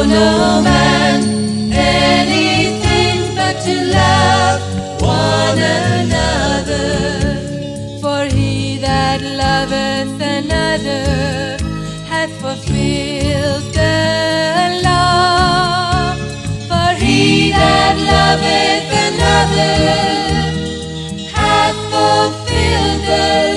بجلا ماند پہ لگنر ہپ پی کلا پہیر لگن ہپ پی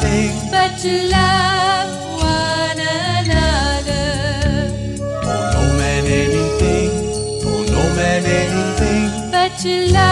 تھی بچلہ تو میں نے لی تھی تو میں تھی بچلہ